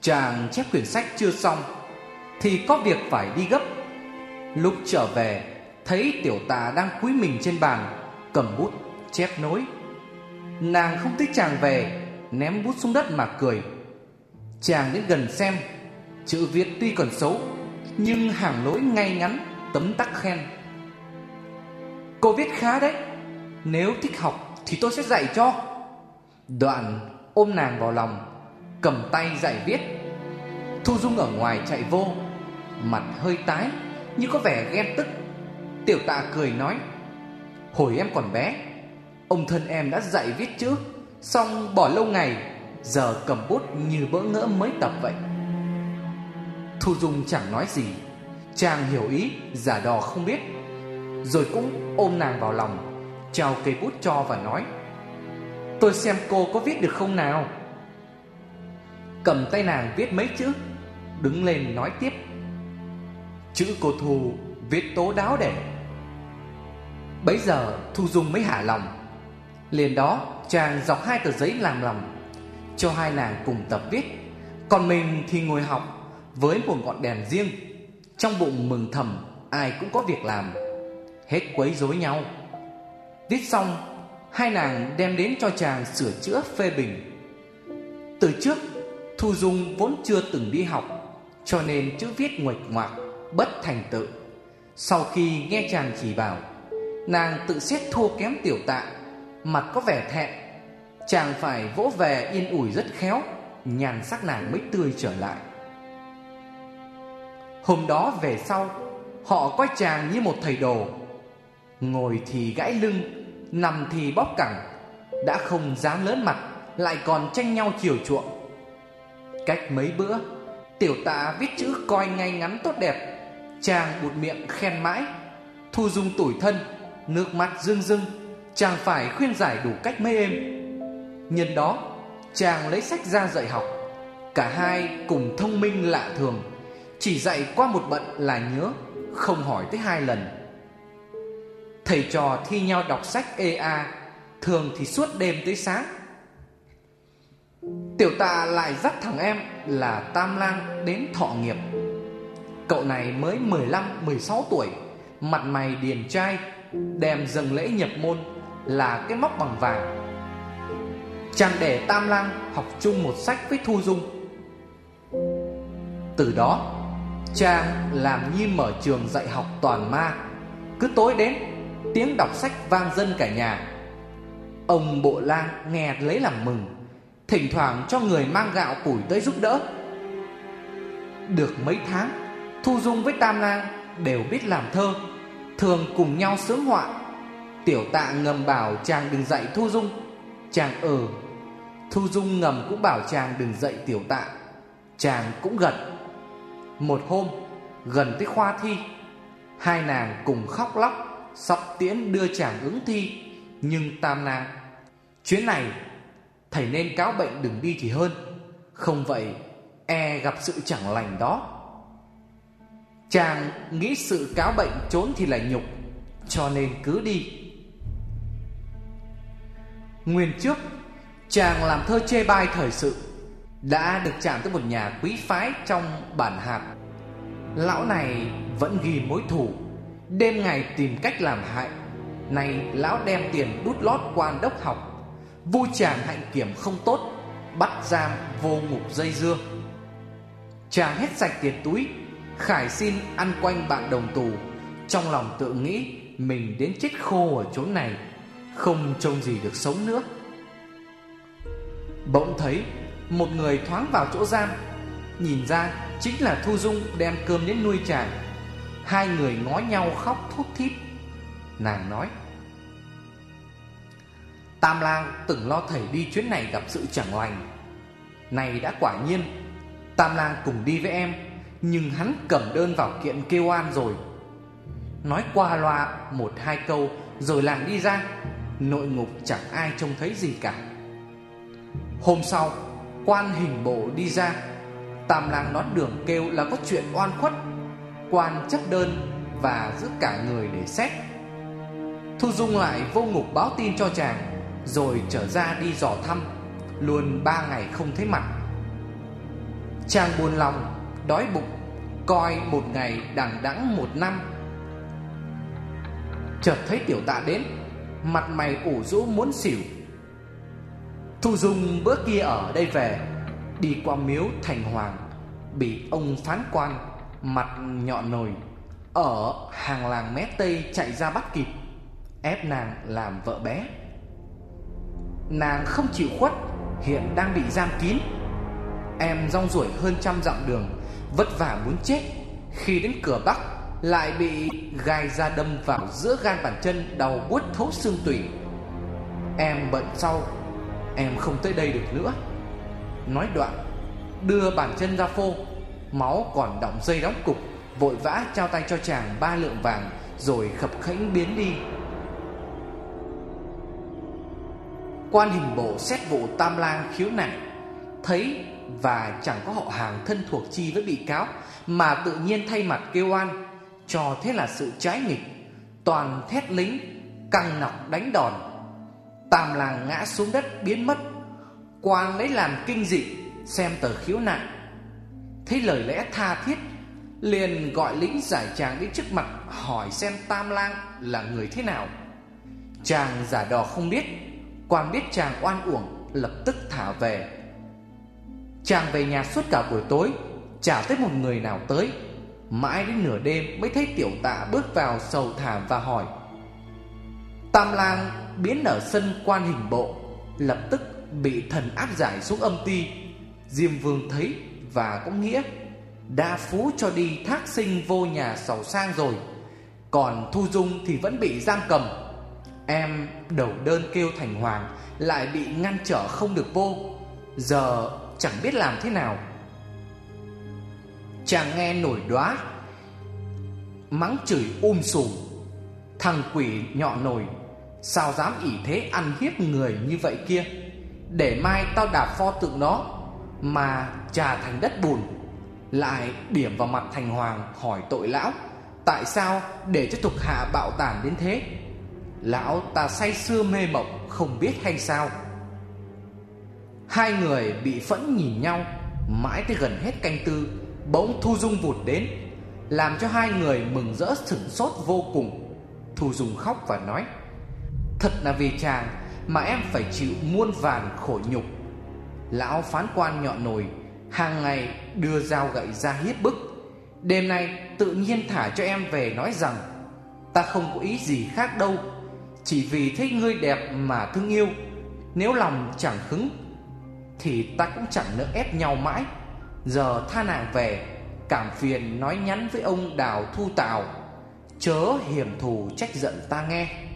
Chàng chép quyển sách chưa xong, Thì có việc phải đi gấp. Lúc trở về, Thấy tiểu tà đang cúi mình trên bàn, Cầm bút, chép nối. Nàng không thích chàng về, Ném bút xuống đất mà cười. Chàng đến gần xem, Chữ viết tuy còn xấu, Nhưng hàng lối ngay ngắn, Tấm tắc khen. Cô viết khá đấy, Nếu thích học thì tôi sẽ dạy cho. Đoạn ôm nàng vào lòng. Cầm tay dạy viết. Thu Dung ở ngoài chạy vô, Mặt hơi tái, Như có vẻ ghen tức. Tiểu tạ cười nói, Hồi em còn bé, Ông thân em đã dạy viết chữ, Xong bỏ lâu ngày, Giờ cầm bút như bỡ ngỡ mới tập vậy. Thu Dung chẳng nói gì, Chàng hiểu ý, Giả đò không biết. Rồi cũng ôm nàng vào lòng, Trao cây bút cho và nói, Tôi xem cô có viết được không nào? Cầm tay nàng viết mấy chữ, Đứng lên nói tiếp. Chữ cô Thu viết tố đáo để Bấy giờ Thu Dung mới hạ lòng. Liền đó, chàng dọc hai tờ giấy làm lòng, Cho hai nàng cùng tập viết. Còn mình thì ngồi học Với một ngọn đèn riêng. Trong bụng mừng thầm, Ai cũng có việc làm. Hết quấy rối nhau. Viết xong, Hai nàng đem đến cho chàng sửa chữa phê bình. Từ trước Thu Dung vốn chưa từng đi học, Cho nên chữ viết nguệch ngoạc, Bất thành tự Sau khi nghe chàng chỉ bảo, Nàng tự xét thua kém tiểu tạ, Mặt có vẻ thẹn, Chàng phải vỗ về yên ủi rất khéo Nhàn sắc nàng mới tươi trở lại. Hôm đó về sau, Họ coi chàng như một thầy đồ. Ngồi thì gãi lưng, Nằm thì bóp cẳng, Đã không dám lớn mặt, Lại còn tranh nhau chiều chuộng. Cách mấy bữa. Tiểu tạ viết chữ coi ngay ngắn tốt đẹp. Chàng bụt miệng khen mãi. Thu dung tủi thân, Nước mắt rưng rưng. Chàng phải khuyên giải đủ cách mê êm. Nhân đó, Chàng lấy sách ra dạy học. Cả hai cùng thông minh lạ thường. Chỉ dạy qua một bận là nhớ, Không hỏi tới hai lần. Thầy trò thi nhau đọc sách EA Thường thì suốt đêm tới sáng. Tiểu tạ lại dắt thằng em là Tam Lang đến thọ nghiệp. Cậu này mới 15-16 tuổi, Mặt mày điền trai, Đem dâng lễ nhập môn Là cái móc bằng vàng. Chàng để Tam Lang học chung một sách với Thu Dung. Từ đó Chàng làm như mở trường dạy học toàn ma. Cứ tối đến, Tiếng đọc sách vang dân cả nhà. Ông bộ lang nghe lấy làm mừng. Thỉnh thoảng cho người mang gạo củi tới giúp đỡ. Được mấy tháng, Thu Dung với Tam Lang đều biết làm thơ, Thường cùng nhau sướng họa. Tiểu tạ ngầm bảo chàng đừng dạy Thu Dung. Chàng ờ Thu Dung ngầm cũng bảo chàng đừng dạy tiểu tạ. Chàng cũng gật. Một hôm, Gần tới khoa thi, Hai nàng cùng khóc lóc Sắp tiễn đưa chàng ứng thi, Nhưng Tam Lang, Chuyến này Thầy nên cáo bệnh đừng đi thì hơn. Không vậy E gặp sự chẳng lành đó. Chàng nghĩ sự cáo bệnh trốn thì là nhục, Cho nên cứ đi. Nguyên trước, Chàng làm thơ chê bai thời sự, Đã được chạm tới một nhà quý phái trong bản hạt. Lão này vẫn ghi mối thù, Đêm ngày tìm cách làm hại. Này lão đem tiền đút lót quan đốc học Vu chàng hạnh kiểm không tốt, Bắt giam vô ngục dây dưa. Chàng hết sạch tiền túi, Khải xin ăn quanh bạn đồng tù. Trong lòng tự nghĩ Mình đến chết khô ở chỗ này, Không trông gì được sống nữa. Bỗng thấy Một người thoáng vào chỗ giam, Nhìn ra chính là Thu Dung đem cơm đến nuôi chàng. Hai người ngó nhau khóc thút thít. Nàng nói Tam lang từng lo thầy đi chuyến này gặp sự chẳng lành. Này đã quả nhiên, Tam lang cùng đi với em, Nhưng hắn cầm đơn vào kiện kêu oan rồi. Nói qua loa một hai câu, Rồi làng đi ra, Nội ngục chẳng ai trông thấy gì cả. Hôm sau, Quan hình bộ đi ra, Tam lang đón đường kêu là có chuyện oan khuất. Quan chấp đơn Và giữ cả người để xét. Thu Dung lại vô ngục báo tin cho chàng. Rồi trở ra đi dò thăm, Luôn ba ngày không thấy mặt. Chàng buồn lòng, Đói bụng, Coi một ngày đằng đẵng một năm. Chợt thấy tiểu tạ đến, Mặt mày ủ rũ muốn xỉu. Thu Dung bữa kia ở đây về, Đi qua miếu thành hoàng, Bị ông phán quan, Mặt nhọn nồi, Ở hàng làng mé Tây chạy ra bắt kịp, Ép nàng làm vợ bé. Nàng không chịu khuất, Hiện đang bị giam kín. Em rong ruổi hơn trăm dặm đường, Vất vả muốn chết. Khi đến cửa Bắc, Lại bị gai da đâm vào giữa gan bàn chân Đau buốt thấu xương tủy. Em bận sau, Em không tới đây được nữa. Nói đoạn, Đưa bàn chân ra phô, Máu còn đọng dây đóng cục, Vội vã trao tay cho chàng ba lượng vàng, Rồi khập khẽnh biến đi. Quan hình bộ xét vụ tam lang khiếu nại, Thấy và chẳng có họ hàng thân thuộc chi với bị cáo Mà tự nhiên thay mặt kêu oan, Cho thế là sự trái nghịch, Toàn thét lính, Căng nọc đánh đòn. Tam Lang ngã xuống đất biến mất, Quan lấy làm kinh dị, Xem tờ khiếu nại. Thấy lời lẽ tha thiết, Liền gọi lính giải chàng đến trước mặt, Hỏi xem Tam Lang là người thế nào. Chàng giả đò không biết Quan biết chàng oan uổng, Lập tức thả về. Chàng về nhà suốt cả buổi tối, Chả thấy một người nào tới. Mãi đến nửa đêm mới thấy tiểu tạ bước vào sầu thảm và hỏi. Tam lang biến ở sân quan hình bộ, Lập tức bị thần áp giải xuống âm ti. Diêm vương thấy và có nghĩa, Đa phú cho đi thác sinh vô nhà sầu sang rồi, Còn Thu Dung thì vẫn bị giam cầm. Em đầu đơn kêu thành hoàng, Lại bị ngăn trở không được vô Giờ chẳng biết làm thế nào. Chàng nghe nổi đóa Mắng chửi um sùm Thằng quỷ nhọ nổi Sao dám ỷ thế ăn hiếp người như vậy kia? Để mai tao đạp pho tượng nó, Mà trà thành đất bùn. Lại điểm vào mặt thành hoàng hỏi tội lão, Tại sao để cho thuộc hạ bạo tàn đến thế? Lão ta say sưa mê mộng, Không biết hay sao. Hai người bị phẫn nhìn nhau, Mãi tới gần hết canh tư, Bỗng Thu Dung vụt đến, Làm cho hai người mừng rỡ sửng sốt vô cùng. Thu Dung khóc và nói, Thật là vì chàng Mà em phải chịu muôn vàn khổ nhục. Lão phán quan nhọn nồi, Hàng ngày đưa dao gậy ra hiếp bức. Đêm nay tự nhiên thả cho em về nói rằng, Ta không có ý gì khác đâu chỉ vì thấy ngươi đẹp mà thương yêu. Nếu lòng chẳng hứng, Thì ta cũng chẳng nỡ ép nhau mãi. Giờ tha nàng về, Cảm phiền nói nhắn với ông Đào Thu Tào. Chớ hiểm thù trách giận ta nghe.